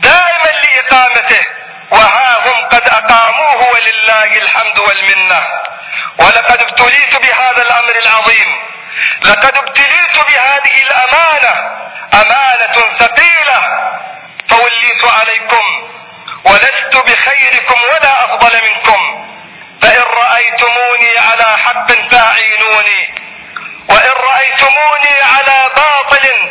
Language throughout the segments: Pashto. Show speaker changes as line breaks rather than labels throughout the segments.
دائما لإقامته وها هم قد أقاموه ولله الحمد والمنة ولقد ابتليت بهذا الأمر العظيم لقد ابتليت بهذه الأمانة أمانة ثقيلة فوليت عليكم ولست بخيركم ولا أفضل منكم فإن رأيتموني على حق فأعينوني وإن رأيتموني على باطل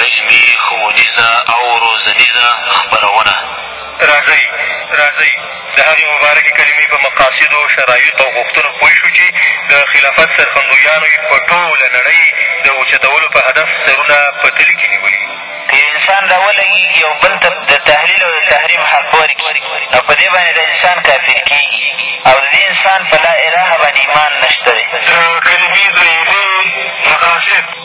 علمي، ښوونیزه او روزنیزه خپرونه.
راځئ راځئ د هغې مبارکې کلمې په مقاصدو، شرایطو او غوښتنو پوه شو چې د خلافت سرښندویانو یې په ټوله نړۍ د اوچتولو په هدف سرونه په تلي کې نیولي دي.
که یو انسان دا ولګېږي او بل ته د تحلیل او د تحریم حق ورکړي، نو په دې باندې دا انسان کافر کېږي او د دې انسان په لا الهه باندې ایمان نشته دی.
د کلمې
د
علې مقاصد.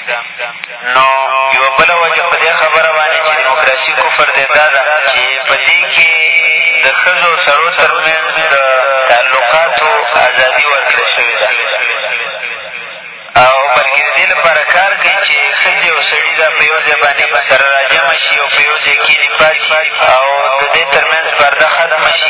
نو یوه بله وجه په دې خبره باندې چې دیموکراسي کفر دی دا ده چې په دې کښې د ښځو او سړو تر منځ د تعلقاتو ازادي ورکړې شوې ده او بلکې د دې لپاره کار کوي چې ښځې او سړي دا په یو ځای باندې سره راجمع شي او په یو ځای کښېني پاک او د دې تر منځ پرده ختمه شي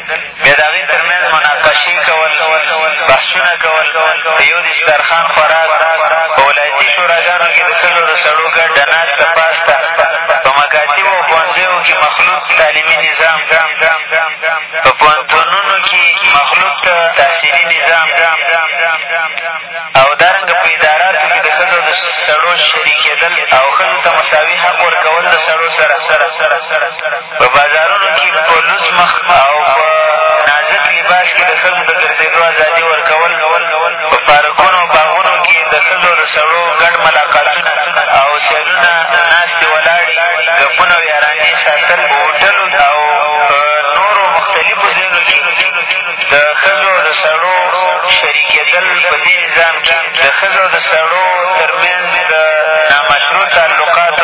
بیا د هغې تر منځ مناقشې کول بحثونه کول د یو دسترخوان خوراک په ولایتي شوراګانو کښې د ښځو د سړو ګډه ناسته پاسته په مکاتبو او ښوونځیو کښې مخلوط تعلیمي نظام په پوهنتونونو کښې مخلوط تحصیلي نظام او دارنګه په اداراتو کښې د ښځو د سړو شریکېدل او ښځو ته مساوي حق ورکول د سړو سره په بازارونو کښې په لوڅ مخ او په نازک لباس کښې د ښځو د ګرځېدو ازادي ورکول په پارکونو او باغونو کښې د ښځو او د سړو ګډ ملاقاتونه او سیلونه ناستې ولاړې ګپونه او یارانې ساتل په هوټلو او په نورو مختلفو ځایونو کښې د ښځو او د سړو شریکېدل په دې نظام کښې د ښځو او د سړو تر منځ د نامشروع تعلقاتو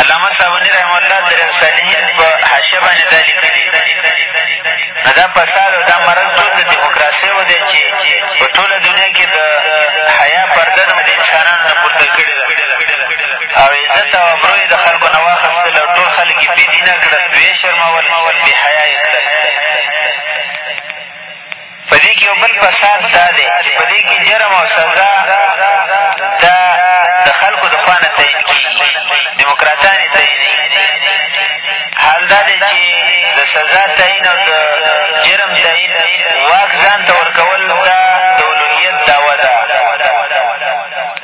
علامه صابوني رحمه الله د ریاض صالحین په حاشیه باندې دا لیکلي نو دا فساد او دا مرض ټول د دیموکراسۍ و دی چې په ټوله دنیا کې د حیا پرده د انسانانو نه پورته کړې ده او عزت او ابرو یې د خلکو نه واخېستل او ټول خلک یې بېدینه کړل ویې شرمول بېحیا یې کړل په دې کښې یو بل فساد دا دی چې په دې کښې جرم او سزا دا د خلکو د خوا نه تعین کېږي دیموکراتان یې تعینوي حال دا دی چې د سزا تعین او د جرم تعین واک ځان ته ورکول دا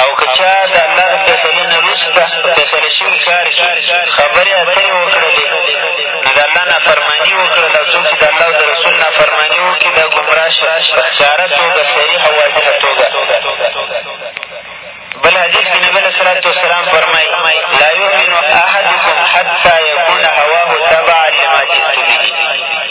او که چا د الله د فیصلې نه وروسته په فیصله شوي کار کښې خبرې اترې وکړلې نو د الله نافرماني وکړله او څوک چې د الله او د رسول نافرماني وکړي دا ګمراه شي په ښکاره توګه صریح او واضحه توګه بل حدیث کې نبي علیه صلات وسلام فرمایي لا یؤمن احدکم حتی یکون هواه تبعا لما جئت به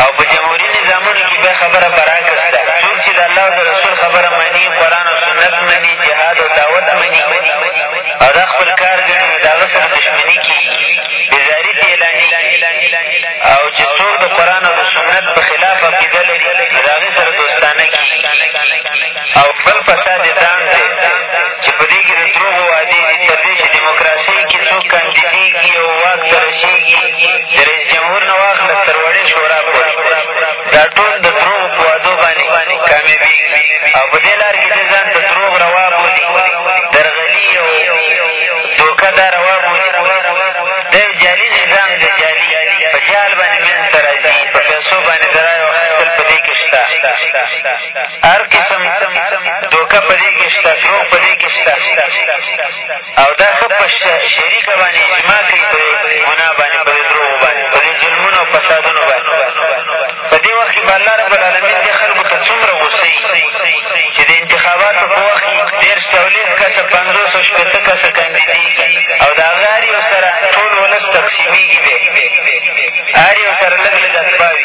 او په جمهوري نظامونو کښې بیا خبره برعکس ده څوک چې د الله او د رسول خبره مني قرآن او سنت مني جهاد او دعوت مني او دا خپل کار ګڼي نو د هغه سره دښمني کېږي بېزاري ترې اعلانېږي او چې څوک د قرآن او د سنت په خلاف عقیده لري نو د هغې سره دوستانه کېږي او بل فساد یې دام دی چې په دې کښې د دروغو وعدې دي تر دې چې دیموکراسۍ کښې څوک کاندیدېږي او واک ته رسېږي د رئیس جمهور نه واخله تر وړې شورا پورې دا ټول د دروغو په وعدو باندې کامیابېږي او په دې لار کښې دې ځان ته دروغ روا بولي درغلي او دوکه دا روا بولي دا یو جعلي نظام دی جعلي په جهل باندې منځ ته راځي په پیسو باندې د رایو اخېستل په دې کښې شته هر قسم دوکه په دې کښې شته دروغ په دې کښې شته او دا ښه په شریکه باندې اجماع کوي په دې ګناه باندې په دې دروغو باندې په دې ظلمونو او فسادونو باندې په دې وخت کښې به الله رب العالمین دې خلکو ته څومره غوسه چې د انتخاباتو په وخت کښې دېرش څلوېښت کسه پنځوس او شپېته کسه کاندیدېږي او د هغه هر یو سره ټول ولس تقسیمېږي دی هر یو سره لږ لږ اتباع وي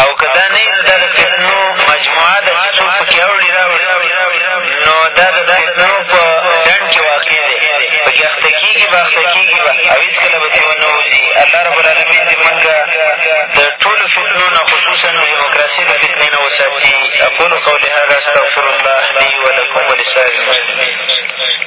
او که
دا نه وي نو دا د فتنو مجموعه ده چې څوک په کښې اوړي راوړي نو دا د فتنو په ډنډ کښې واقع دی په کښې اخته کېږي به اخته کېږي به او هېڅکله به ترې ونه وځي الله رب العالمین دې مونږ د ټولو فتنو نه خصوصا د دیموکراسۍ د فتنې نه وساتي اقول قولي هذا استغفر الله لي ولکم ولسائر
المسلمین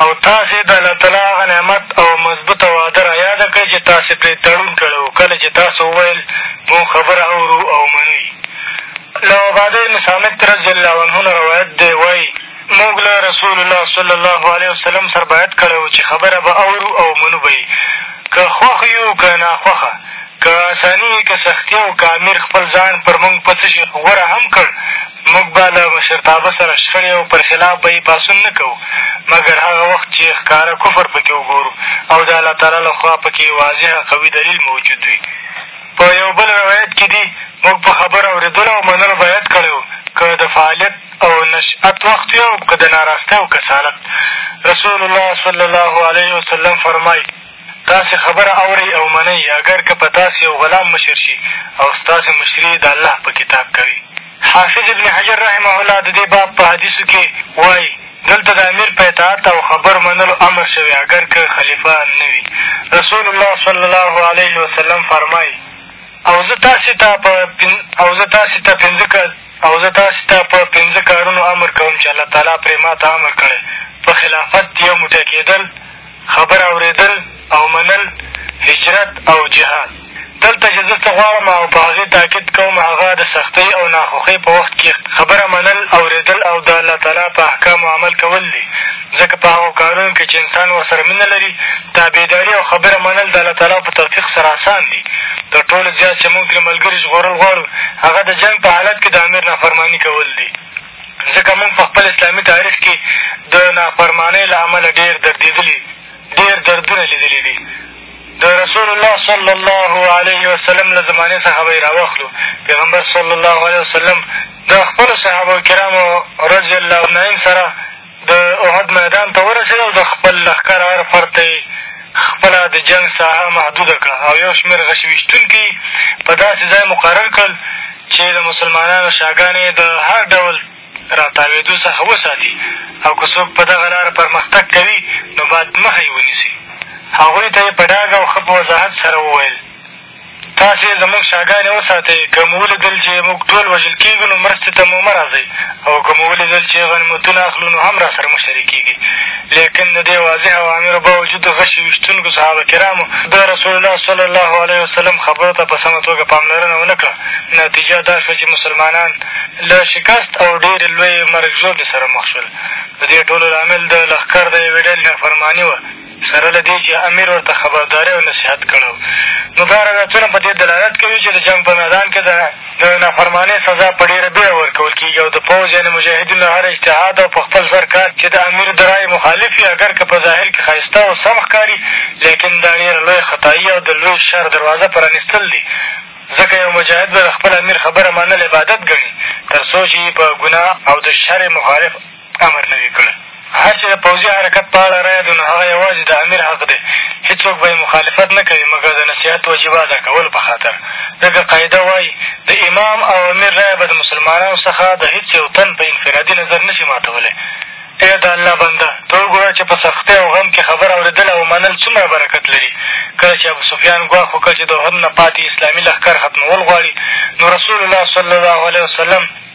او تاسې د الله تعالی هغه نعمت او مضبوطه وعده را یاده کړئ چې تاسې پرې تړون کړی وو کله چې تاسو وویل موږ خبره اورو او منو یې له عباده بن صامت رضی الله عنه نه روایت دی وایي موږ له رسول الله صلی الله علیه وسلم سره باید کړی وو چې خبره به اورو او منو به یې که خوښ یو که ناخوښه که اساني که سختي او که امیر خپل ځان پر موږ په څه شي غوره هم کړ موږ به له مشرتابه سره شخړې او پر خلاف به یې پاڅون نه کوو مګر هغه وخت چې ښکاره کفر په کې وګورو او د الله تعالی له خوا په کې واضح قوي دلیل موجود وي په یو بل روایت کې دي موږ په خبره اورېدلو او منلو بیعت کړی و که د فعالیت او نشأت وخت وي او که د ناراستۍ او کسالت رسول الله صلی الله علیه وسلم فرمایي تاسې خبره اورئ او منئ، اګر که په تاسې یو غلام مشر شي او ستاسې مشري یې د الله په کتاب کوي. حافظ ابن حجر رحمه الله د دې باب په حدیثو کښې وايي، دلته د امیر په اطاعت او خبرو منلو امر شوی اګر که خلیفه نه وي. رسول الله صلی الله علیه وسلم فرمائی، او زه تاسې ته په او زه تاسې ته پنځه او زه تاسې ته په پنځه کارونو امر کوم چې الله تعالی پرې ما ته امر کړی، په خلافت یو موټی کېدل، خبره اورېدل او منل، هجرت او جهاد. دلته چې زه څه غواړم او په هغې تاکید کوم هغه د سختۍ او ناخوښۍ په وخت کې خبره منل، اورېدل او د الله تعالی په احکامو عمل کول دي، ځکه په هغو کارونو کې چې انسان ورسره مینه لري، تابعداري او خبره منل د الله تعالی په توفیق سره اسان دي. تر ټولو زیات چې موږ ترې ملګري ژغورل غواړو، هغه د جنګ په حالت کې د امیر نافرماني کول دي. ځکه موږ په خپل اسلامي تاریخ کښې د نافرمانۍ له امله ډېر دردېدلي، ډېر دردونه ليدلي دي. د رسول الله صلی الله علیه وسلم له زمانې څخه به يې را واخلو، پېغمبر صلی الله علیه وسلم د خپلو صحابه کرامو رضی الله عنهم سره د احد میدان ته ورسېد او د خپل لښکر هر فرد ته یې خپله د جنګ ساحه محدوده کړه او یو شمېر غشي ویشتونکي یې په داسې ځای مقرر کړل چې د مسلمانانو شاګانې یې د هر ډول را تاوېدو څخه وساتي او که څوک په دغه لاره پرمختګ کوي نو باید مخه یې ونیسي. هغوی ته یې په ډاګه او ښه په وضاحت سره وویل. تاسې زموږ شاګانې وساتئ، که مو ولیدل چې موږ ټول وژل کېږو، نو مرستې ته مو مه راځئ او که مو ولیدل چې غنیمتونه اخلو، نو هم راسره مه شریکېږئ. لېکن د دې واضح اوامرو باوجود غشي ویشتونکو صحابه کرامو د رسول الله صلی الله علیه وسلم خبرو ته په سمه توګه پاملرنه ونه کړه، نتیجه دا شوه چې مسلمانان له شکست او ډېرې لویې مرګ ژوبلې سره مخ شول. د دې ټولو لامل د لښکر د یوې ډلې نافرماني وه، سره له دې چې امیر ورته خبرداری او نصیحت کړی و، نو دا روایتونه په دې دلالت کوي چې د جنګ په میدان کې د د نافرمانۍ سزا په ډېره بېړه ورکول کېږي او د پوځ یعنې مجاهدینو هر اجتهاد او په خپل سر کار چې د امیر د رایې مخالف وي اګر که په ظاهر کې ښایسته او سم ښکاري لیکن دا ډېره لویه خطایي او د لوی شر دروازه پرانیستل دي ځکه یو مجاهد به د خپل امیر خبره منل عبادت ګڼي تر څو چې یې په ګناه او د شر مخالف امر نه وي کړی. هر چې د پوځي حرکت په اړه رایه دو نو هغه یوازې د امیر حق دی، هېڅوک به یې مخالفت نه کوي مګر د نصیحت وجیبه ادا کولو په خاطر، ځکه قاعده وايي، د امام او امیر رایه به د مسلمانانو څخه د هېڅ یو تن په انفرادي نظر نه شي ماتولی. اې د الله بنده! ته وګوره چې په سختۍ او غم کښې خبره اورېدل او منل څومره برکت لري. کله چې ابوسفیان ګواښ وکړ چې د احد نه پاتې اسلامي لښکر ختمول غواړي نو رسول الله صلی الله علیه وسلم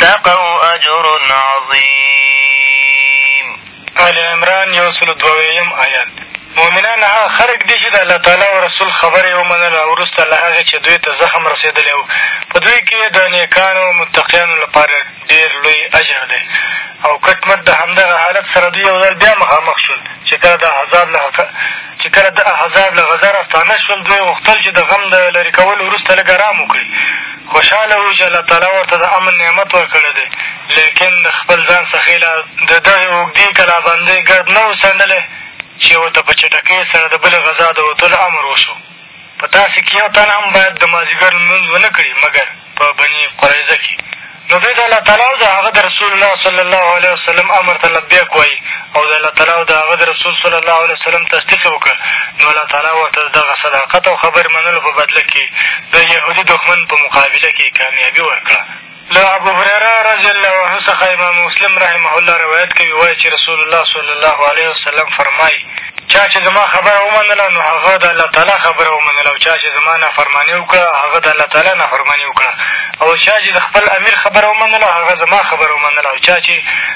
اتقوا اجر عظیم
آل عمران یو سل او دوه ویایم آیات مؤمنان هغه خلک دي چې د الله تعالی او رسول خبره یې ومنله او وروسته له هغې چې دوی ته زخم رسېدلی و په دوی کې د نیکانو او متقیانو لپاره ډېر لوی اجر دی او کټ مټ د همدغه حالت سره دوی یو ځل بیا مخامخ شول چې کله د احزاب له چې کله د احزاب له غزا راستانه شول دوی غوښتل چې د غم د لرې کولو وروسته لږ ارام وکړي خوشحاله وي چې الله تعالی ورته د امن نعمت ورکړی دی، لېکن د خپل ځان څخه یې لا د دغې اوږدې کلابندۍ ګرد نه و څنډلی چې ورته په چټکۍ سره د بلې غذا د وتلو امر وشو. په تاسې کښې یو تن هم باید د مازدیګر لمونځ ونه کړي مګر په بني قریظه کښې نو دوی د الله تعالی او د هغه د رسول الله صلی الله علیه وسلم امر ته لبیک وایي او د الله تعالی او د هغه د رسول صلی الله علیه وسلم تصدیق یې وکړ، نو الله تعالی ورته د دغه صداقت او خبرې منلو په بدله کې د یهودي دښمن په مقابله کې کامیابي ورکړه. له ابوهریرة رضی الله عنه څخه امام مسلم رحمه الله روایت کوي، وایي چې رسول الله صلی الله علیه وسلم فرمایي، چا چې زما خبره ومنله نو هغه د الله تعالی خبره ومنله او چا چې زما نافرماني وکړه هغه د الله تعالی نافرماني وکړه او چا چې د خپل امیر خبره ومنله هغه زما خبره ومنله او چا چې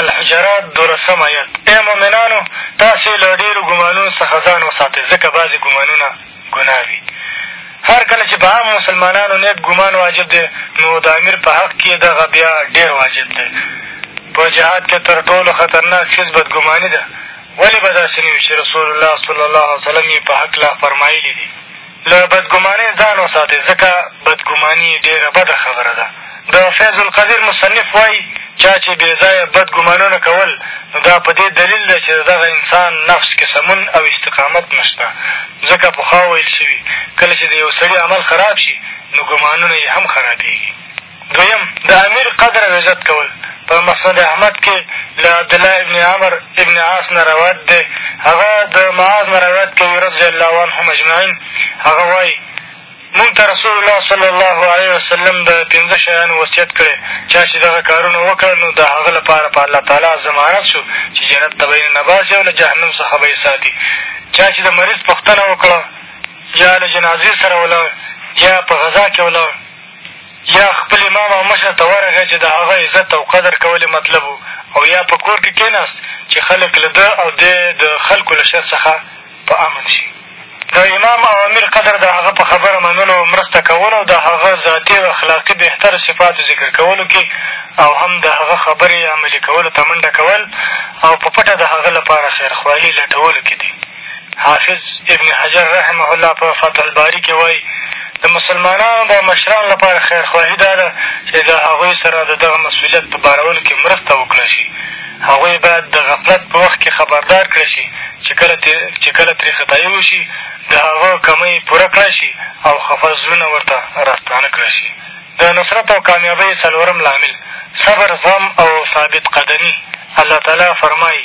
الحجرات دولسم ایت ای مؤمنانو! تاسې له ډېرو ګمانونو څخه ځان وساتئ، ځکه بعضې ګمانونه ګناه وي. هر کله چې په عامو مسلمانانو نېک ګمان واجب دی، نو د امیر په حق کې دغه بیا ډېر واجب دی. په جهاد کې تر ټولو خطرناک څیز بدګماني ده، ولې به داسې نه وي چې رسول الله صلی الله علیه وسلم یې په هکله فرمایلي دي. له بدګمانۍ ځان وساتئ، ځکه بدګماني ډېره بده خبره ده. د فیض القدیر مصنف وايي، چا چې بې ځایه بد ګمانونه کول، نو دا په دې دلیل دی چې د دغه انسان نفس کې سمون او استقامت نه شته، ځکه پخوا ویل شوي، کله چې د یو سړي عمل خراب شي، نو ګمانونه یې هم خرابېږي. دویم، د امیر قدر او عزت کول، په مسند احمد کښې له عبدالله ابن عمر ابن عاص نه روایت دی، هغه د معاذ نه روایت کوي رضی الله عنهم اجمعین، هغه وایي، مونږ ته رسول الله صلی الله علیه وسلم د پنځه شیانو وصیت کړی، چا چې دغه کارونه وکړل نو د هغه لپاره په الله تعالی ضمانت شو چې جنت ته به یې ننه باسي او له جهنم څخه به یې ساتي، چا چې د مریض پوښتنه وکړه، یا له جنازې سره ولاړ، یا په غزا کښې ولاړ. یا خپل امام او مشر ته ورغی چې د هغه عزت او قدر کول یې مطلب و او یا په کور کې کېناست چې خلک له ده او دی د خلکو له شر څخه په امن شي. د امام او امیر قدر د هغه په خبره منلو او مرسته کولو او د هغه ذاتي او اخلاقي بهترو صفاتو ذکر کولو کې او هم د هغه خبرې عملي کولو ته منډه کول او په پټه د هغه لپاره خیرخواهي لټولو کې دي. حافظ ابن حجر رحمه الله په فتح الباري کښې وايي د مسلمانانو د مشرانو لپاره خیرخواهي دا ده چې له هغوی سره د دغه مسؤلیت په بارولو کښې مرسته وکړی شي هغوی باید د غفلت په وخت کښې خبردار کړی شي چې کله چې کله ترې خطایي وشي د هغه کمۍ پوره کړی شي او خفه زړونه ورته راستانه کړی شي د نصرت او کامیابۍ څلورم لامل صبر زغم او ثابت قدمي الله تعالی فرمایي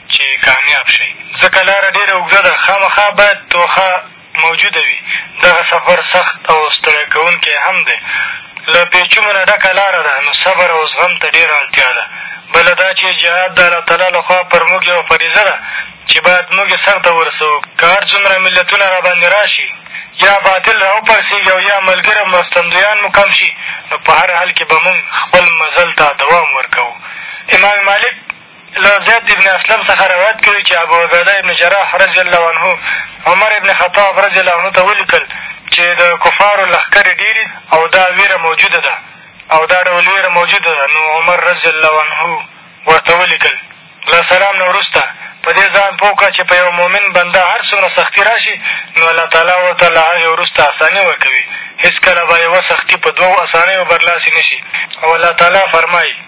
چې کامیاب شئ، ځکه لاره ډېره اوږده ده، خامخا باید توښه موجوده وي، دغه سفر سخت او ستړی کوونکی هم دی، له پېچومو نه ډکه لاره ده، نو صبر او زغم ته ډېره اړتیا ده، بله دا چې جهاد د الله تعالی له خوا پر موږ یوه فریضه ده، چې باید موږ یې سرته ورسوو، که هر څومره ملتونه راباندې راشي، یا باطل را وپړسېږي او یا ملګري او مرستندویان مو کم شي، نو په هر حال کې به موږ خپل مزل ته دوام ورکوو، امام مالک. له زید بن اسلم څخه روایت کوي چې ابوعبیده بن جراح رضي الله عنه عمر بن خطاب رضي الله عنه ته ولیکل چې د کفارو لښکرې ډېري او دا وېره موجوده ده او دا ډول وېره موجوده ده نو عمر رضي الله عنه ورته ولیکل له سلام نه وروسته په دې ځان پوه کړه چې په یو مؤمن بنده هر څومره سختي را شي نو الله تعالی ورته له هغې وروسته اساني ورکوي هېڅکله به یوه سختي په دوو اسانیو برلاسې نه شي او الله تعالی فرمایي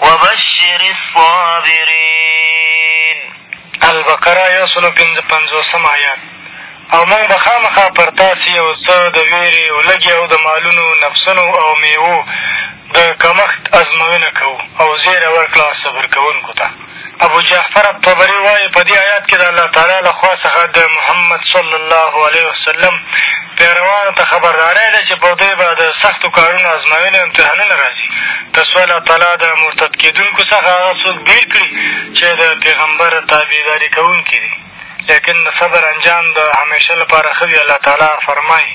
وبشر الصابرین
البقره یو سل او پېنځه پنځوسم آیات او موږ به خامخا پر تاسې یو څه د وېرې او لږې او د مالونو نفسونو او مېوو د کمښت ازموینه کوو او زېری ورکړه صبر کوونکو ته ابوجعفر الطبري وايي، په دې ایات کې د الله تعالی له خوا څخه د محمد صلی الله علیه وسلم پیروانو ته خبرداری دی چې پر دوی به د سختو کارونو ازموینې او امتحانونه را ځي تر څو الله تعالی د مرتد کېدونکو څخه هغه څوک بېل کړي چې د پیغمبر تابعداري کوونکي دي لیکن د صبر انجام د همېشه لپاره ښه وي الله تعالی فرمایي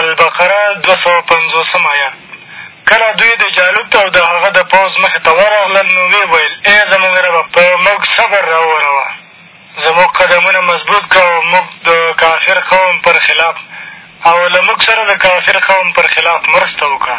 البقره دوه سوه پنځوس م آیه کله دوی د جالوت او د هغه د پوځ مخې ته ورغلل نو ویې ویل ای زموږ ربه په موږ صبر را وروه زموږ قدمونه مضبوط کړه او موږ د کافر قوم پر خلاف او له موږ سره د کافر قوم پر خلاف مرسته وکړه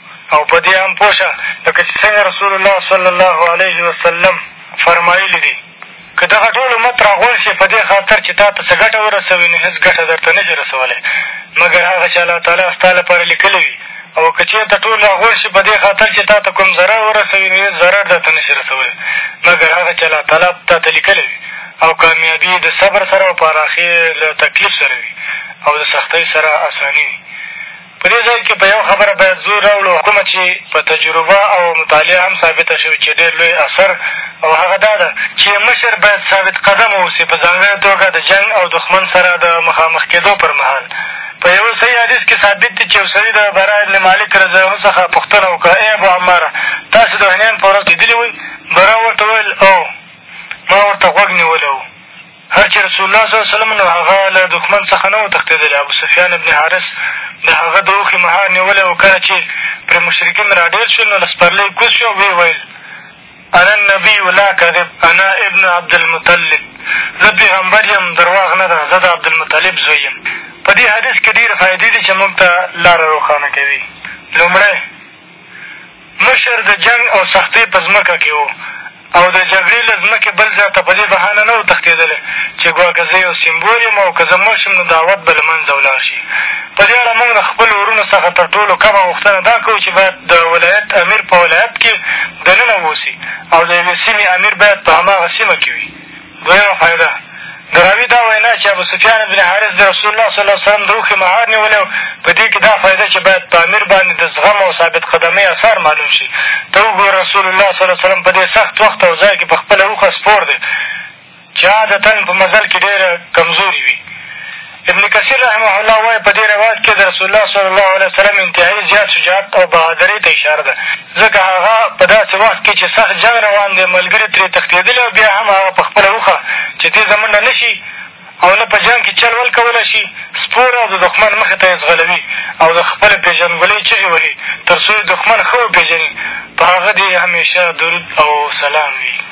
او په دې هم پوه شه لکه چې څنګه رسول الله صلی الله علیه وسلم فرمایلي دي، که دغه ټول امت را غونډ شي په دې خاطر چې تا ته څه ګټه ورسوي نو هېڅ ګټه در ته نه شي رسولی مګر هغه چې الله تعالی ستا لپاره ليکلې وي او که چېرته ټول را غونډ شي په دې خاطر چې تا ته کوم ضرر ورسوي نو هېڅ ضرر در ته نه شي رسولی مګر هغه چې الله تعالی تا ته لیکلی وي او کامیابي د صبر سره او پراخي له تکلیف سره وي او د سختۍ سره اساني وي په دې ځای کښې په یوه خبره باید زور راوړو کومه چې په تجربه او مطالعه هم ثابته شوې چې ډېر لوی اثر او هغه دا ده چې مشر باید ثابت قدم اوسې په ځانګړې توګه د جنګ او دښمن سره د مخامخ کېدو پر مهال په یوه صحیح حدیث کښې ثابت دي چې یو سړي د برا ابن مالک رضی الله څخه پوښتنه وکړه ای ابو عماره تاسې د حنین په ورځ لیدلي وئ برا ورته وویل او ما ورته غوږ نیولی و هر چې رسول الله صلی الله علیه وسلم نو هغه له دښمن څخه نه و تښتېدلی، ابوسفیان بن حارث د هغه د اوښي مهار نیولی او کله چې پرې مشرکین را ډېر شول نو له سپرلۍ کوز شو او ویې ویل انا النبي لا کذب انا ابن عبدالمطلب زه پېغمبر یم درواغ نه ده زه د عبدالمطلب زوی یم په دې حدیث کښې ډېرې فایدې دي چې موږ ته لاره روښانه کوي لومړی مشر د جنګ او سختۍ په ځمکه کې و او د جګړې له ځمکې بل ځای ته په دې بهانه نه و تښتېدلی چې ګواکه زه یو سمبول یم او که زه مړ شم نو دعوت به له منځه ولاړ شي. په دې اړه موږ د خپلو وروڼو څخه تر ټولو کمه غوښتنه دا کوو چې باید د ولایت امیر په ولایت کې دننه اوسي او د یوې سیمې امیر باید په هماغه سیمه کې وي. دویمه فایده، د راوي دا وینا چې ابوسفیان بن حارث د رسول الله صلی الله علیه وسلم د اوښې مهار نیولی و، په دې کښې دا فایده چې باید په امیر باندې د زغم او ثابت قدمۍ اثار معلوم شي. ته وګوره رسول الله صلی الله علیه وسلم په دې سخت وخت او ځای کښې په خپله اوښه سپور دی چې عادتاً په مزل کښې ډېره کمزورې وي. ابن کثیر رحمه الله وایي په دې روایت کښې د رسول الله صلی الله علیه وسلم انتهایي زیات شجاعت او بهادرۍ ته اشاره ده ځکه هغه په داسې وخت کښې چې سخت جنګ روان دی ملګري ترې تښتېدلي او بیا هم هغه په خپله اوښه چې تېزه منډه نه شي او نه په جنګ کښې چل ول کولی شي سپوره او د دښمن مخې ته یې ځغلوي او د خپلې پېژندګلۍ چغې وهي تر څو یې دښمن ښه وپېژني په هغه دې همېشه درود او سلام وي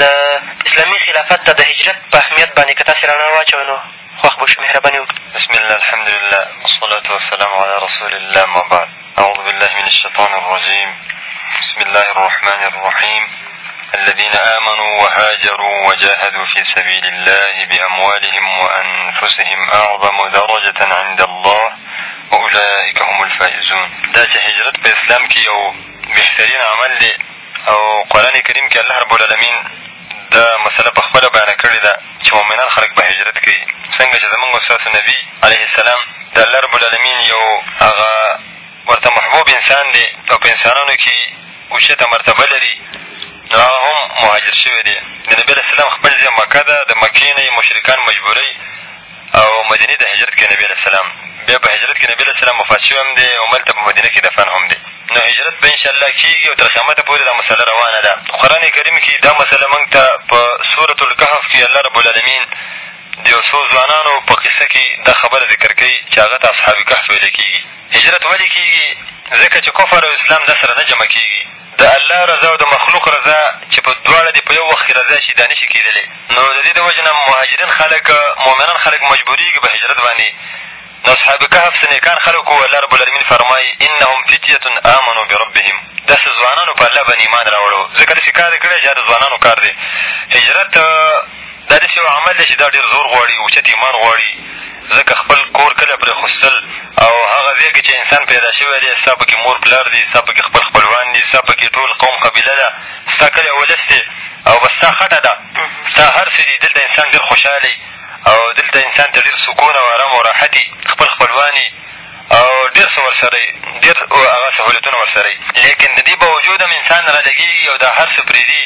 د
اسلامي خلافت ته د هجرت په اهمیت باندې که تاسې رڼا واچوئ نو خوښ به شو مهرباني وکړئ
بسم الله الحمد لله والصلاة والسلام على رسول الله اما بعد اعوذ بالله من الشیطان الرجیم بسم الله الرحمن الرحیم الذين آمنوا وهاجروا وجاهدوا في سبيل الله بأموالهم وأنفسهم أعظم درجة عند الله وأولئك هم الفائزون دا چې هجرت په اسلام کې یو بهترین عمل دی او قرآن کریم کښې الله رب العالمین دا مسله په خپله بیانه کړې ده چې مؤمنان خلق به هجرت کوي څنګه چې زمونږ او ستاسو نبي علیه السلام د الله رب العالمین یو هغه ورته محبوب انسان دی او په انسانانو کښې اوچته مرتبه لري نو هغه هم مهاجر شوی دی د نبي علیه السلام خپل ځای مکه ده د مکې نه یې مشرکان مجبوروي او مدینې ته هجرت کړی نبي علیه السلام بیا په هجرت کښې نبي علیه السلام وفات شوی هم دی او هملته په مدینه کښې دفن هم دی نو هجرت به انشاءالله کېږي او تر قیامته پورې دا مسله روانه ده قرآن کریم کښې دا مسله مونږ ته په سورة الکهف کښې الله رب العالمین د یو څو ځوانانو په قصه کښې دا خبره ذکر کوي چې هغه ته اصحاب کهف ویل کېږي هجرت ولې کېږي ځکه چې کفر او اسلام دا سره نه جمع کېږي د الله رضا او د مخلوق رضا چې په دواړه دې په یو وخت کښې رضا شي دا نشي کېدلی نو د دې د وجې نه مهاجرین خلک مؤمنان خلک مجبورېږي په هجرت باندې نو اصحاب کهف څه نیکان خلک وو الله رب العالمین فرمایي انهم فتیة آمنو بربهم دا څه ځوانانو په الله باندې ایمان راوړو ځکه داسې کار یې کړی چې دا د ځوانانو کار دی هجرت دا داسې یو عمل دی چې دا ډېر زور غواړي، اوچت ایمان غواړي، ځکه خپل کور کلی پرېښوستل او هغه ځای کې چې انسان پیدا شوی دی، ستا پکې مور پلار دي، ستا پکې خپل خپلوان دي، ستا پکې ټول قوم قبیله ده، ستا کلی اولس دی او بس ستا خټه ده، ستا هر څه دي، دلته انسان ډېر خوشحاله وي او دلته انسان ته ډېر سکون او ارام او راحت وي، خپل خپلوان یې او ډېر څه ورسره وي، ډېر هغه سهولتونه ورسره وي، لېکن د دې باوجود هم انسان رالګېږي او دا هر څه پرېږدي.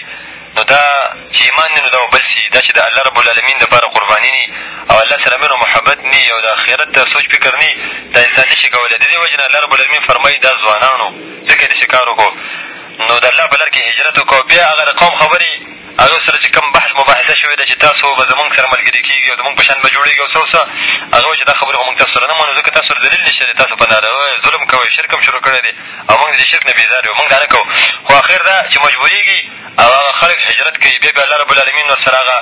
نو دا چې ايمان ني نو دا به بل څه وي دا چې د الله رب العالمين دپاره قرباني ني او الله سره مينه او محبت ني او د اخرت د سوچ فکر ني دا انسان نشي کولی ددې وجې نه الله رب العالمين فرمايي دا ځوانانو ځکه يې داسې کار وکړو نو د الله په لار کښې هجرت وکړه او بیا هغه د قوم خبرې هغه سره چې کوم بحث مباحثه شوې ده چې تاسو به زمونږ سره ملګري کېږي او زمونږ په شان به جوړېږي او څه او څه هغه وایي چې دا خبرې خو مونږ تاسو سره نه منو ځکه تاسو سره دلیل نشته دی تاسو په ناروا ظلم کوئ شرک هم شروع کړی دی او مونږ ددې شرک نه بېزار یو مونږ دا نه کوو خو اخر دا چې مجبورېږي او هغه خلک هجرت کوي بیا پرې الله رب العالمین ورسره هغه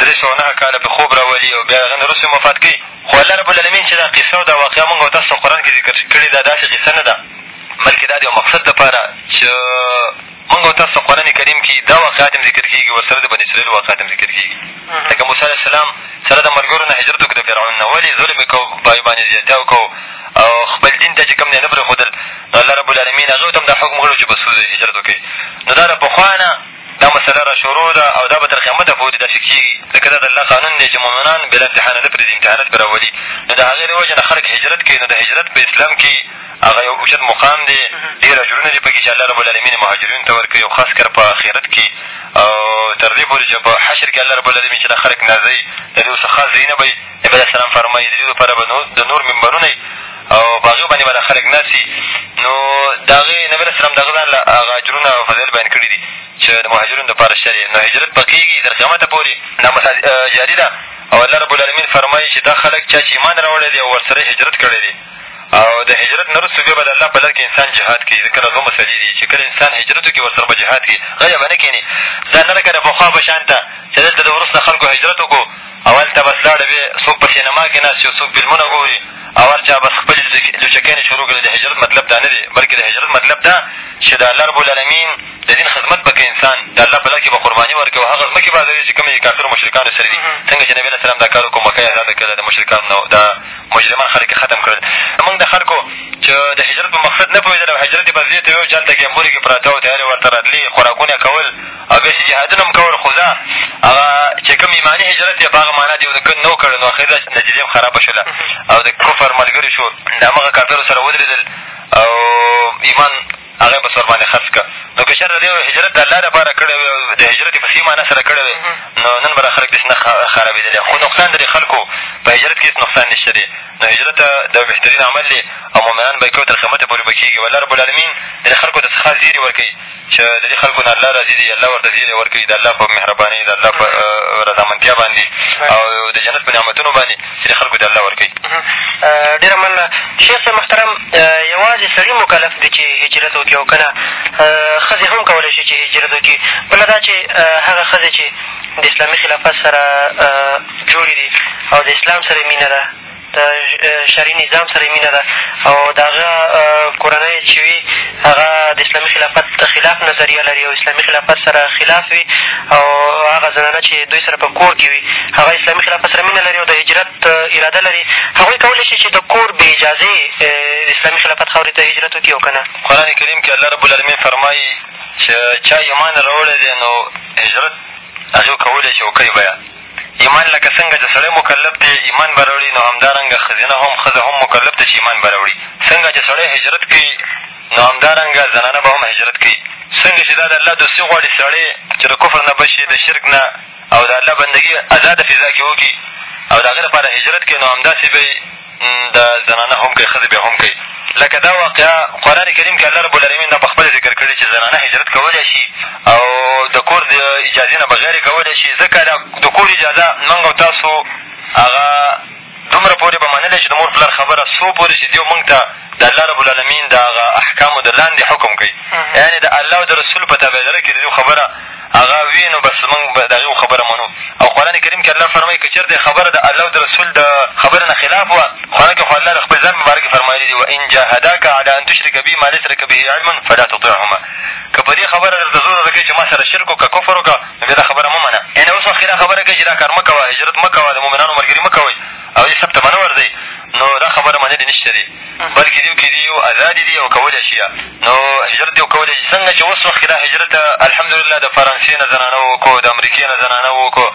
درې سوه نهه کاله پرې خوب راولي او بیا هغه نه وروسته هم وفات کوي خو الله رب العالمین چې دا قصه او دا واقعه مونږ او تاسو ته قرآن کښې ذکر کړې دا داسې قصه نه ده بلکې دا د یو مقصد لپاره چې مونږ او تاسو ته قرآن کریم کښې دا واقعات هم ذکر کېږي ورسره د بنی اسرائیلو واقعات هم ذکر کېږي لکه موسی علیه السلام سره د ملګرو نه هجرت وکړو د فرعون نه ولې ظلم یې کاو په هغوی باندې زیاتیاو کاو او خپل دین ته چې کوم دی نه پرېښودل نو الله رب العالمین هغوی ته هم دا حکم کړو چې بس وځئ هجرت وکړئ نو دا له پخوا نه دا مسله را شروع ده او دا به تر قیامته پورې داسې کېږي ځکه دا د الله قانون دی چې مؤمنان بلا امتحانه نه پرېږدي امتحانات پرې راولي نو د هغې د وجې نه خلک هجرت کوي نو د هجرت په اسلام کښې هغه یو اوچت مقام دی، ډېر اجرونه دي په کې چې الله رب العلمین یې مهاجرینو ته ورکوي او خاص کر په اخرت کې او تر دې پورې چې په حشر کې الله رب العلمین چې دا خلک نازوي د دې ورڅخه خاص ځایونه به یې نبي علیه السلام فرمایي د دې لپاره به نور د نور ممبرونه یې او په هغې باندې به دا خلک ناستي نو د هغې نبي علیه السلام د هغه ځان له هغه اجرونه او فضایل بیان کړي دي چې د مهاجرینو دپاره شته دی نو هجرت به کېږي تر قیامته پورې دا مسله جاري ده او الله رب العلمین فرمایي چې دا خلک چا چې ایمان راوړی دی او ورسره هجرت کړی دی او د هجرت نه وروسته بیا به د الله په لار کښې انسان جهاد کوي ځکه دا دوه مسئلې دي چې کله انسان هجرت وکړي ورسره به جهاد کوي غلې به نه کېني دا نه لکه د پخوا په شان ته چې دلته د وروسته خلکو هجرت وکړو او هلته بس لاړه بیا څوک په سینما کښې ناست یو څوک فلمونه ګوري او هر چا بس خپلې لوچکیانې شروع کړې د هجرت مطلب دا نه دی بلکې د هجرت مطلب دا چې د الله ربالعالمین د دین خدمت به کوي انسان د الله په لار کښې به قرباني ورکوي هغه ځمکې به ازوي چې کومې کافرو مشرکانو سره دي څنګه چې نبي علیه السلام دا کار وکړو مکه یې ازاده کړله د مشرکانو نه دا مجرمان خلک یې ختم کړل. موږ د خلکو چې د هجرت په مقصد نه پوهېدل او هجرت یې بس دې ته ویو چې هلته ګیمبوري کې پراته وو، تیارې ورته راتلې، خوراکونه یې کول او بیا سي جهادونه هم کول، خو دا هغه چې کوم ایماني هجرت دی په هغه معنا دې نه و کړی، نو اخري دا چې نتیجه هم خرابه شوله او د کفر ملګري شو، د همغه کافرو سره ودرېدل او ایمان هغه یې په څه ورباندې خرڅ کړه نو که چېرته دې هجرت د الله دپاره کړی وای او د هجرت یې په صحیح معنی سره کړی وای نو نن به دا خلک داسې نه خرابېدلې خو نقصان د دې خلکو په هجرت کښې هېڅ نقصان نشته دی نو هجرت د بهترین عمل دی او مؤمنان به یې کوي تر قیامته پورې به کېږي والله رب العالمین د دې خلکو ته څه خاص زیری ورکوي چې د دې خلکو نه الله راضي دی الله ورته زیری ورکوي د الله په مهربانۍ د الله په رضامندتیا باندې او د جنت په نعمتونو باندې چې د خلکو ته الله ورکوي.
ډېره مننه شیخ صاحب محترم یوازې سړي مکلف دي چې هجرت وکړي او که نه ښځې هم کولی شي چې هجرت وکړي بله دا چې هغه ښځې چې د اسلامي خلافت سره جوړې دي او د اسلام سره یې مینه ده د شرعي نظام سره یې مینه ده او د هغه کورنۍ چې وي هغه د اسلامي خلافت خلاف نظریه لري او اسلامي خلافت سره خلاف وي او هغه زنانه چې دوی سره په کور کښې وي هغه اسلامي خلافت سره مینه لري او د هجرت اراده لري هغوی کولی شي چې د کور بې اجازې د اسلامي خلافت خاورې ته هجرت وکړي او که نه
قرآن کریم کښې الله رب العالمین فرمایي چې چا ایمان راوړی دی نو هجرت هغې کولی شي او کوي بیا ایمان لکه څنګه چې سړی مکلف دی ایمان به راوړي نو همدارنګه ښځینه هم ښځه هم مکلف ده چې ایمان به راوړي څنګه چې سړی هجرت کوي نو همدارنګه زنانه به هم هجرت کوي څنګه چې دا د الله دوستي غواړي سړی چې د کفر نه بچ شي د شرک نه او د الله بندګي ازاده فضا کښې وکړي او د هغې لپاره هجرت کوي نو همداسې به دا زنانه هم کوي ښځې بیا هم کوي لکه دا واقعه قرآن کریم کښې الله ربالعالمین دا په خپله ذکر کړې چې زنانه هجرت کولی شي او د کور د اجازې نه بغیر یې کولی شي ځکه دا د کور اجازه مونږ او تاسو هغه دومره پورې به منلی چې د مور پلار خبره څو پورې چې دیو مونږ ته د الله ربالعالمین د هغه احکامو د لاندې حکم کوي یعنې د الله او د رسول په تابعدارۍ کښې د دیو خبره هغه وي نو بس موږ به د هغه خبره منو او قرآن کریم کښې الله فرمایي که چېرته خبره د الله او د رسول د خبرې نه خلاف وه خورکه خو الله د خپل ځان په باره کښې فرمایلي دي وان جاهداک علی ان تشرک بی ما لیس لک به علم فلا تطعهما که په دې خبره درته زور در کړي چې ما سره شرک وکړه کفر وکړه نو بیا دا خبره مه منه یعنې اوس وخت کښې دا خبره کوي چې دا کار مه کوه هجرت مه کوه د مؤمنانو ملګري مه کوئ او دې سب ته به نه ورځئ نو دا خبره منلې نشته دې بلکې دیو کې دیو ازادې دي او کولی شي نو هجرت دیو کولی شي څنګه چې اوس وخت کې دا هجرت الحمدلله د فرانسې نه زنانو وکړو د امریکې نه زنانو وکړو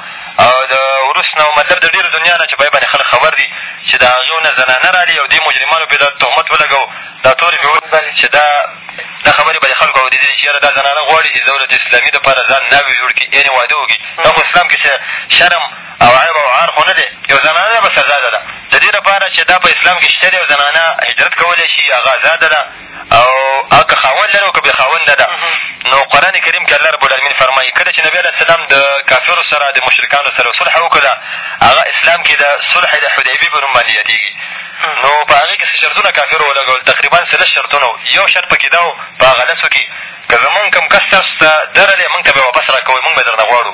او د روس نه مطلب د ډېرې دنیا نه چې په دې باندې خلک خبر دي چې د هغو نه زنانه رالي او دې مجرمانو پرې دا تهمت ولګوو دا تورې پرې وتړل چې دا دا خبرې به د خلکو اورېدلې چې یاره دا زنانه غواړي چې دولت اسلامي دپاره ځان ناوې جوړ کړي یعنې واده وکړي دا خو اسلام کښې شرم او عیب او عار خو نه دی، یو زنانه ده بس ازاده ده، د دې لپاره چې دا په اسلام کې شته دی او زنانه هجرت کولی شي، هغه ازاده ده او هغه که خاوند لري او که بې خاونده ده، نو قرآن کریم کې الله رب العلمین فرمایي، کله چې نبي علیه السلام د کافرو سره د مشرکانو سره صلح وکړله، هغه اسلام کې د صلح د حدیبې په نوم باندې یادېږي، نو په هغې کې څه شرطونه کافرو ولګول، تقریبا څه لس شرطونه وو، یو شرط په کې دا و په هغه لسو کې که زمونږ کوم کس تاسو ته درغلی، مونږ ته به یې واپس را کوئ، مونږ به یې درنه غواړو.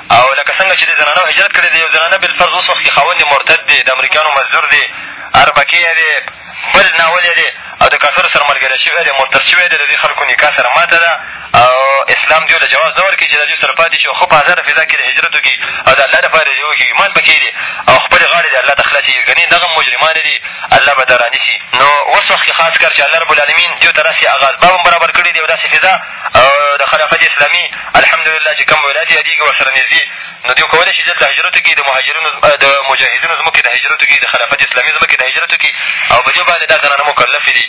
او لکه څنګه چې دې زنانو هجرت کړی دی، یو زنانه بالفرض اوس وخت کښې خاوند یې مرتد دی، د امریکایانو مزدور دی، اربکی یې دی، بل ناول یې دی او د کافرو سره ملګری شوی دی، مرتد شوی دی، د دې خلکو نکاح سره ماته ده او اسلام دیو له جواز نه ورکوي چې د دیو سره پاتې شي او ښه په ازاده فضا کښې دې هجرت وکړي او د الله لپاره دې یو ایمان په کښې دې او خپلې غاړې دې الله ته خلاصې کړي، ګنې دغه هم مجرمان دي، الله به درانیسي. نو اوس وخت کښې خاص کر چې الله رب العلمین دیو ته داسې هغه اسباب هم برابر کړي دي او داسې فضا او د خلافت اسلامي الحمدلله چې کوم ولایت یادېږي ورسره نږدې نو دوی کولی شي دلته هجرت وکړي د مهاجرینو د مجاهدینو ځمکې ته هجرت وکړي د خلافت اسلامي ځمکې ته هجرت وکړي او په دې باندې دا زنانه مکلفې دي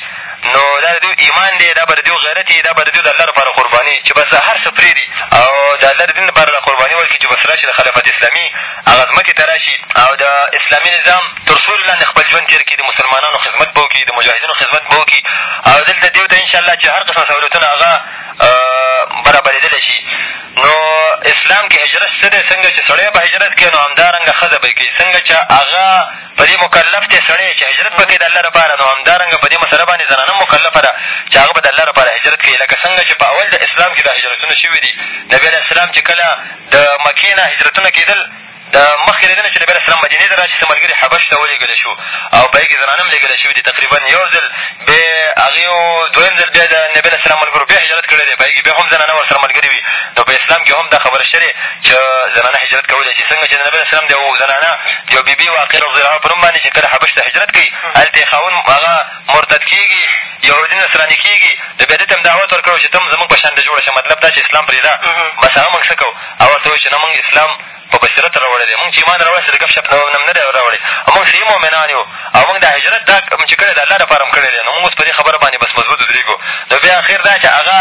نو دا د دوی ایمان دی دا به د دوی غیرت وي دا به د دوی د الله لپاره قرباني چې بس دا هر څه پرېږدي او د الله د دین لپاره دا قرباني ورکړي چې بس راشي د خلافت اسلامي هغه ځمکې ته راشي او د اسلامي نظام تر سولې لاندې خپل ژوند تېر کړي، د مسلمانانو خدمت به وکړي، د مجاهدینو خدمت به وکړي او دلته دېو ته انشاالله چې هر قسم سهولتونه هغه برابرېدلی شي. نو اسلام کې هجرت څه دی؟ څنګه چې سړی به هجرت کوي، نو همدارنګه ښځه به یې کوي. څنګه چې هغه په دې مکلف دی سړی چې هجرت به کوي د الله لپاره، نو همدارنګه په دې مسله باندې زنانه هم مکلفه ده چې هغه به د الله لپاره هجرت کوي. لکه څنګه چې په اول د اسلام کې دا هجرتونه شوي دي، نبي علیه السلام چې کله د مکې نه هجرتونه کېدل، د مخکې له دې نه چې نبي علیه السلام مدینې ته راشي، څه ملګري حبشې ته ولېږل شو او په هغې کښې زنانه هم لېږلې شوې دي، تقریبا یو ځل بې هغې او دویم ځل بیا د نبي علیه السلام ملګرو بیا هجرت کړی دی، په هغې کښې بیا هم زنانه ورسره ملګرې وي، نو په اسلام کښې هم دا خبره شته دې چې زنانه هجرت کولی شي، څنګه چې د نبي علیه السلام د یوه زنانه د یوې بي بي واقعې رضی الله عنها په نوم باندې چې کله حبشې ته هجرت کوي، هلته یې خاوند هغه مرتد کېږي، یهودي نصراني کېږي، نو بیا دې ته هم دعوت ورکړی و چې ته هم زمونږ په شانته جوړه شه، مطلب دا چې اسلام پرېږده، بس هغه مونږ څه کوو، هغه ورته وویل چې نه مونږ اسلام. په بصیرت راوړی دی مونږ چې ایمان راوړی هسې د ګپ شپ نه مو نه دی راوړی او مونږ صحیح مؤمنان یو او مونږ دا هجرت دا هم چې کړی د الله لپاره هم کړی دی نو مونږ اوس په دې خبره باندې بس مضبوط ودرېږو نو بیا خیر دا چې هغه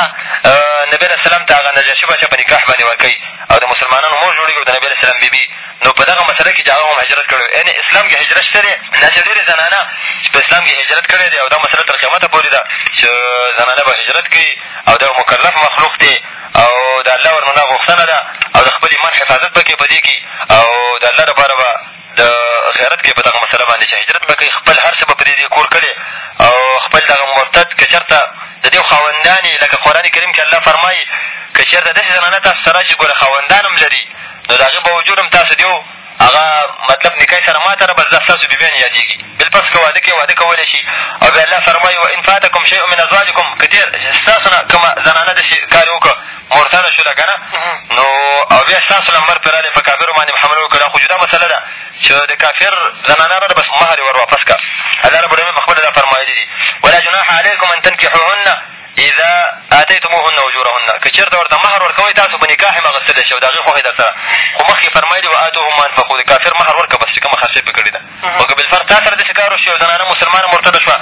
نبي علیه السلام ته هغه نجاشي باچا په نکاح باندې ورکوي او د مسلمانانو مور جوړېږي او د نبي علیه السلام بیبي نو په دغه مسله کښې چې هغه هم هجرت کړی یعنې اسلام کښې هجرت شته دی داسې ډېرې زنانه چې په اسلام کښې هجرت کړی دی او دا مسله تر قیامته پورې ده چې زنانه به هجرت کوي او دا مکلف مخلوق دی او د الله ورنه غوښتنه ده او د خپل ایمان حفاظت به کوې په دې کښې او د الله لپاره به د غیرت کوې په دغه مسله باندې چې هجرت به کوې خپل هر څه به پرې دې کور کلې او خپل دغه مرتد که چېرته د دې خاوندان یې لکه قرآن کریم کښې الله فرمایي که چېرته داسې زنانه تاسو سره راشي ګوره خاوندان هم لري نو د هغې باوجود هم تاسو دیو هغه مطلب نکاح سره ما تره بس دا ستاسو بي بيانې يادېږي بالفرض که واده کوې واده کولی شي او بیا الله فرمایي وان فاتکم شیء من ازواجکم که تېر ستاسو نه کومه زنانه داسې کار یې وکړ مرتده شوله که نه نو او بیا ستاسو له مر پرې راغلې په کافرو باندې مې حمله وکړه خو جدا مسله ده چې د کافر زنانه راغله بس مهر یې ور واپس کړه الله رب العالمین په خپله دا فرمایلي دي ولا جناح علیکم ان تنکحوهن اذا اتیتموهن اجورهن که چېرته ورته مهر ورکوئ تاسو په نکاح یې هم اخېستلی شئ او د هغې خوښې در سره خو مخکې فرمایلي واتوهم ما انفقو د کافر مهر ورکړه پس چې کومه خرچه یې پرې کړې ده خو که بالفرض تا سره داسې کار وشي او زنانه مسلمانه مرتده شوه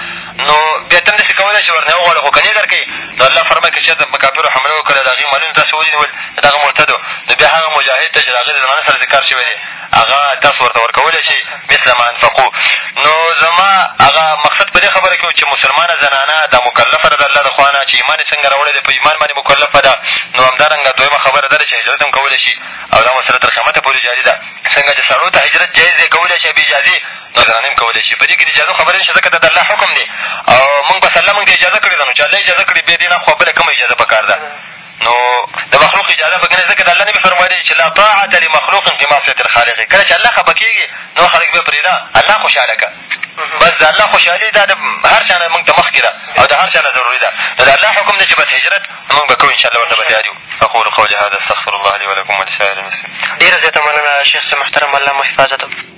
نو بیا ته هم داسې کولای شې ورنه وغواړې خو که نه یې در کوي نو الله فرمایي که چېرته په کافرو حمله وکړه د هغې مالونه تاسو ونیول د دغه مرتدو نو بیا هغه مجاهد ته چې د هغې د زنانه سره داسې کار شوی دی هغه تاسو ورته ورکولی شئ مثل ما انفقو نو زما هغه مقصد په دې خبره کښې و چې مسلمانه زنانه دا مکلفه ده د الله د خوا نه چې ایمان یې څنګه راوړی دی په ایمان باندې مکلفه ده نو همدارنګه دویمه خبره دا ده چې هجرت هم کولی شي او دا مسله تر قیامته پورې جاري ده څنګه چې سړو ته هجرت جایز دی کولی شي بې اجازې نو زنانه هم کولی شي په دې کښې د اجازو خبره نشته ځکه دا د الله حکم دی او مونږ بس الله مونږ ته اجازه کړې ده نو چې الله اجازه کړې بیا دې نه خو بله کومه اجازه په کار ده نو د مخلوق اجازه په کې نه ځکه د الله نبي فرمایلي چې لا طاعة لمخلوق فی معصیة الخالق کله چې الله خفه کېږي نور خلک بیا پرېږده الله خوشحاله کړه بس د الله خوشحالي دا د هر چا نه مونږ ته مخکې ده او د هر چا نه ضروري ده نو د الله حکم دی چې بس هجرت مونږ به کوو انشاءالله ورته به تیار یو اقول قولي هذا استغفر الله لي ولکم ولسائر المسلمین
ډېره زیاته مننه شیخ صاحب محترم الله مو حفاظت
وکړي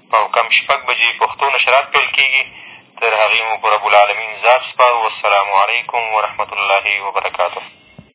او کم شپږ بجې پښتو نشرات پیل کېږي، تر هغې مو په رب العالمین ذات سپارو، والسلام علیکم ورحمة الله وبرکاته.